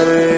Hallelujah.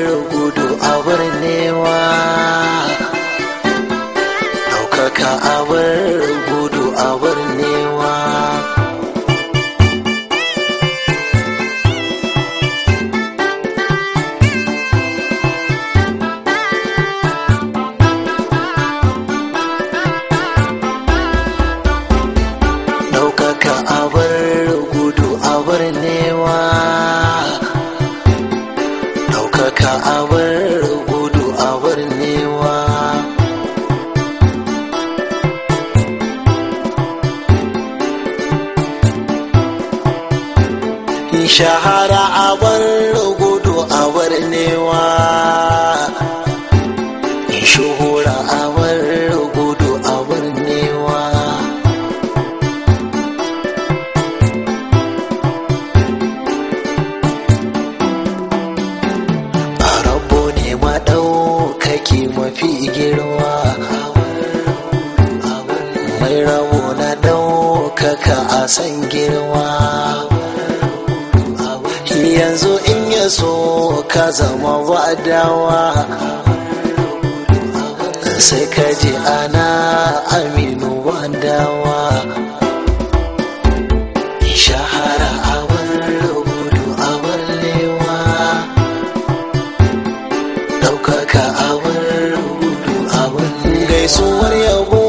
Shahara a yanzu in ya so ka zama wadawa sai ka ji ana aminu wadawa shahara gaisuwar yabo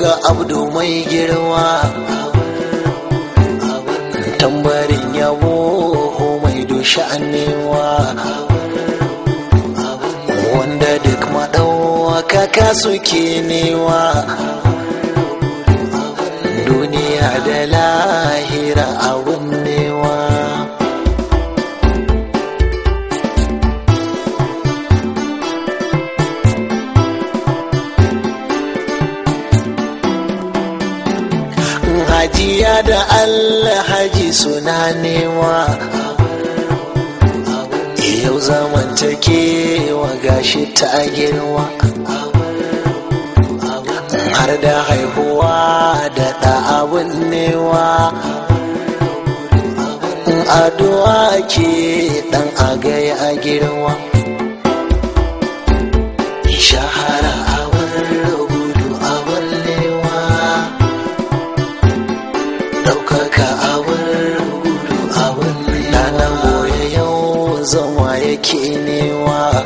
ga abdu mai girma. Sha'anewa. Wanda duk maɗaukaka suke newa. Duniya da lahira abun newa. Hajiya da alhaji suna newa. Yau zamantakewa gashi ta girma. Har da haihuwa da ɗa abin newa addu'a ke ɗan agai a girma. Zama yake newa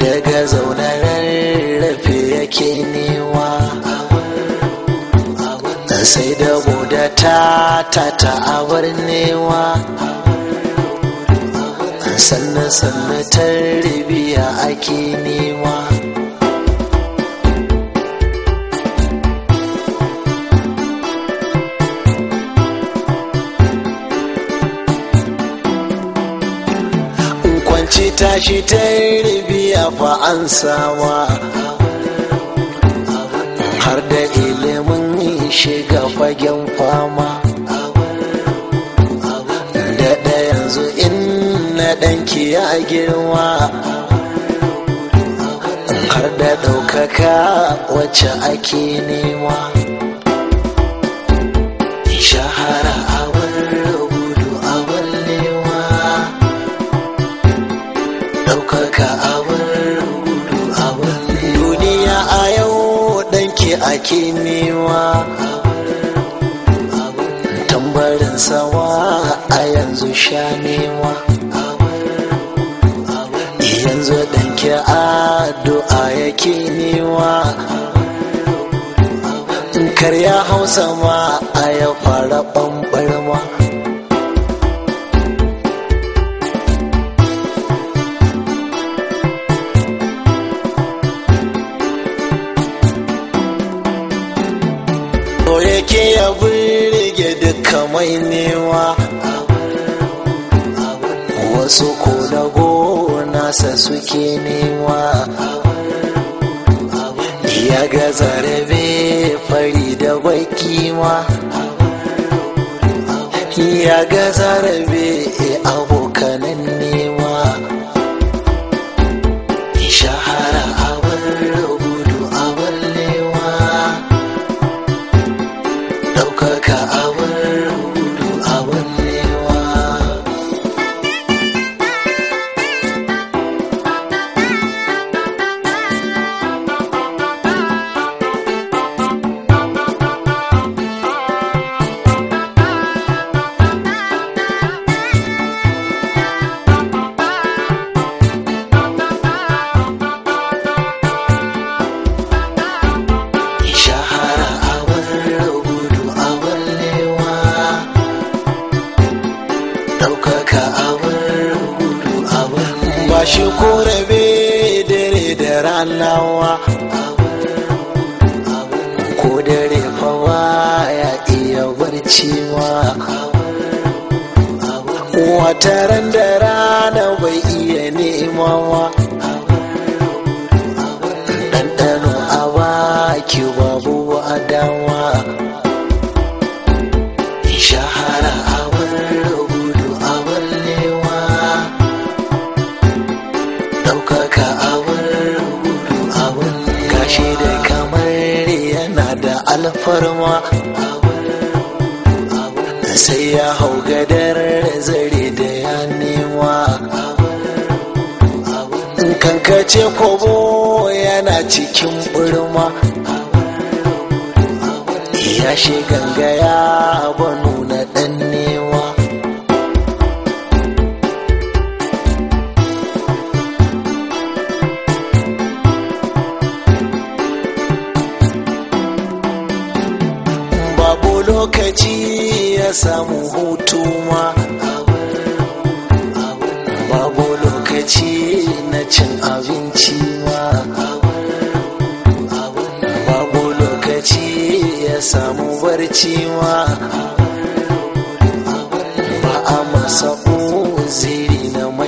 daga zaune rarrafe yake newa sai da buda ta tata abar newa sannan sannan tarbiya ake newa tashi ta ribiya fa an sama har da ilimin shiga fagen fama. Da yanzu in na ɗanki ya girma. Har da ɗaukaka wacce ake nema. Shahara ake nema. Tambarin sawa a yanzu sha nema. Yanzu ɗanki addu'a yake nema. Karya hausa ma a ya fara ɓamɓarma. Mai newa wasu ko da nasa suke newa ya ga zarabe fari da baki ma. Ya ga zarabe korabe dare da ranawa. Ko dare fa ya iya barcewa. Wataran da rana bai iya nemawa. Ɗanɗano a baki babu adawa ɗaukaka abin gudu gashi da kamar yana da alfarma. Sai ya hau gadar zare da ya nema. Kankace kobo yana cikin burma. Ya shi gangaya banu na lokaci ya samu hutu ma. Babu lokaci na cin abinci ma. Babu lokaci ya samu barci ma. Ba a masa uziri na mai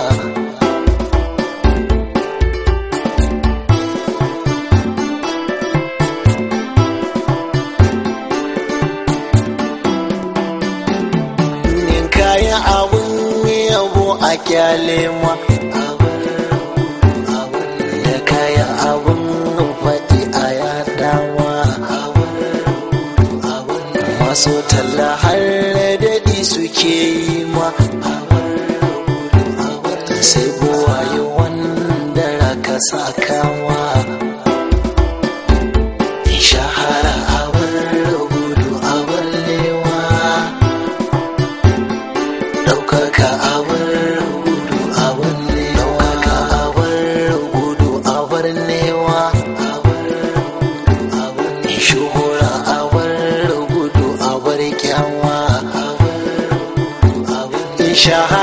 a ƙyale ma da kayan abun faɗi a yadawa masu talla har daɗi suke yi ma. Sai buwaye wanda raka sakawa shahara